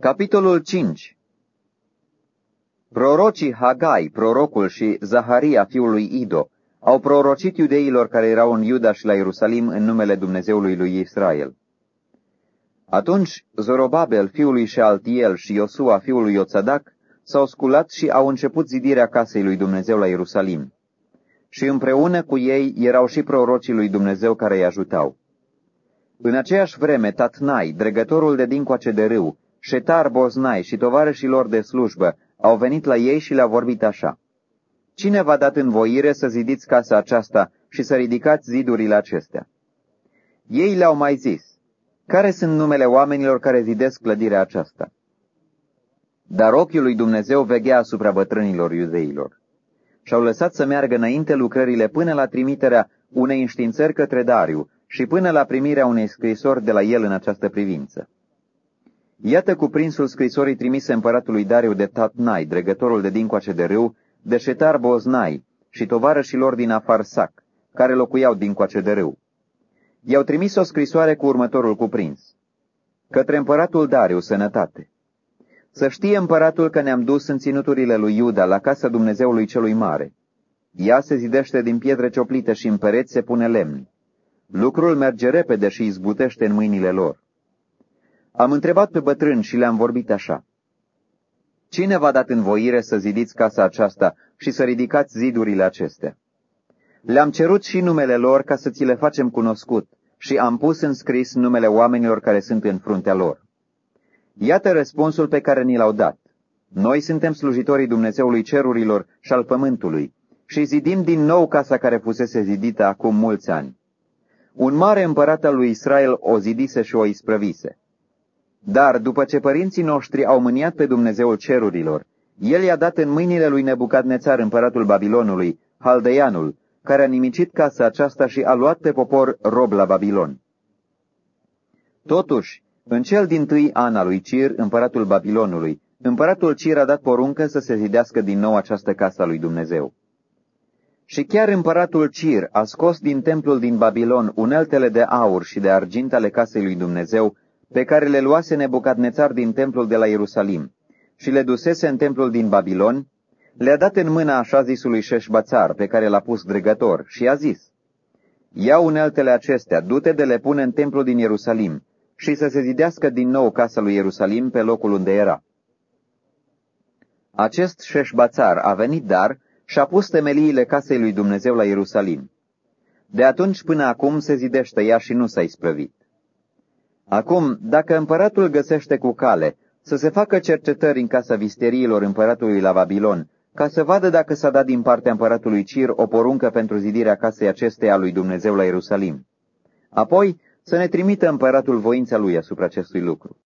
Capitolul 5 Prorocii Hagai, prorocul și Zaharia, fiul lui Ido, au prorocit iudeilor care erau în Iuda și la Ierusalim în numele Dumnezeului lui Israel. Atunci Zorobabel, fiul lui Shealtiel și Iosua, fiul lui Iotzadak, s-au sculat și au început zidirea casei lui Dumnezeu la Ierusalim. Și împreună cu ei erau și prorocii lui Dumnezeu care îi ajutau. În aceeași vreme, Tatnai, dregătorul de dincoace de râu, Șetar Boznai și tovarășii lor de slujbă au venit la ei și le-au vorbit așa. Cine v-a dat învoire să zidiți casa aceasta și să ridicați zidurile acestea? Ei le-au mai zis, care sunt numele oamenilor care zidesc clădirea aceasta? Dar ochiul lui Dumnezeu veghea asupra bătrânilor iudeilor. Și-au lăsat să meargă înainte lucrările până la trimiterea unei înștiințări către Dariu și până la primirea unei scrisori de la el în această privință. Iată cuprinsul scrisorii trimise împăratului Dariu de Tatnai, dregătorul de dincoace de râu, de Șetar Boznai și tovarășilor din Afarsac, care locuiau dincoace de râu. I-au trimis o scrisoare cu următorul cuprins. Către împăratul Dariu, sănătate. Să știe împăratul că ne-am dus în ținuturile lui Iuda, la casa Dumnezeului celui mare. Ea se zidește din pietre cioplite și în pereți se pune lemn. Lucrul merge repede și izbutește în mâinile lor. Am întrebat pe bătrân și le-am vorbit așa. Cine v-a dat învoire să zidiți casa aceasta și să ridicați zidurile acestea? Le-am cerut și numele lor ca să ți le facem cunoscut și am pus în scris numele oamenilor care sunt în fruntea lor. Iată răspunsul pe care ni l-au dat. Noi suntem slujitorii Dumnezeului cerurilor și al pământului și zidim din nou casa care fusese zidită acum mulți ani. Un mare împărat al lui Israel o zidise și o isprăvise. Dar după ce părinții noștri au mâniat pe Dumnezeul cerurilor, el i-a dat în mâinile lui Nebucadnețar, împăratul Babilonului, Haldeianul, care a nimicit casa aceasta și a luat pe popor rob la Babilon. Totuși, în cel din tâi an al lui Cir, împăratul Babilonului, împăratul Cir a dat poruncă să se zidească din nou această casă a lui Dumnezeu. Și chiar împăratul Cir a scos din templul din Babilon uneltele de aur și de argint ale casei lui Dumnezeu, pe care le luase Nebucadnețar din templul de la Ierusalim și le dusese în templul din Babilon, le-a dat în mâna așa zisului Șeșbațar, pe care l-a pus dregător, și a zis, Ia uneltele acestea, du-te de le pune în templul din Ierusalim și să se zidească din nou casa lui Ierusalim pe locul unde era. Acest Șeșbațar a venit dar și a pus temeliile casei lui Dumnezeu la Ierusalim. De atunci până acum se zidește ea și nu s-a isprăvit. Acum, dacă împăratul găsește cu cale să se facă cercetări în casa visteriilor împăratului la Babilon, ca să vadă dacă s-a dat din partea împăratului Cir o poruncă pentru zidirea casei acesteia lui Dumnezeu la Ierusalim. Apoi să ne trimită împăratul voința lui asupra acestui lucru.